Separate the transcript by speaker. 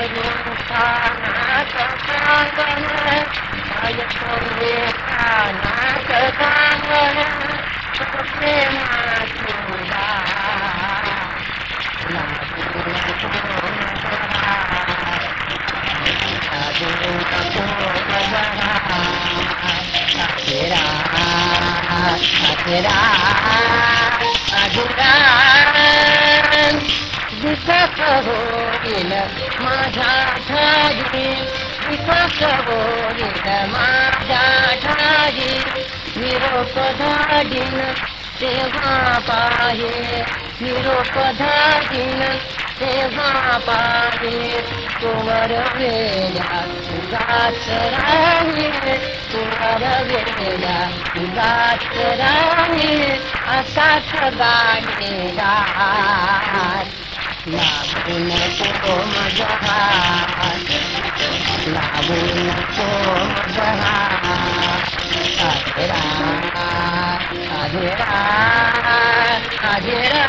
Speaker 1: Get out, get out, get out. विकास होईल माझ्या ठाई. विकास होईल माझ्या ठाई. निरोप धाडीन तेव्हा पाहे. निरोप धाडीन तेव्हा पाहे. तुवर वेळा गात राही. तुवर वेळा गात राही. असाच Labunak ko magahas Labunak ko magahas Adira Adira Adira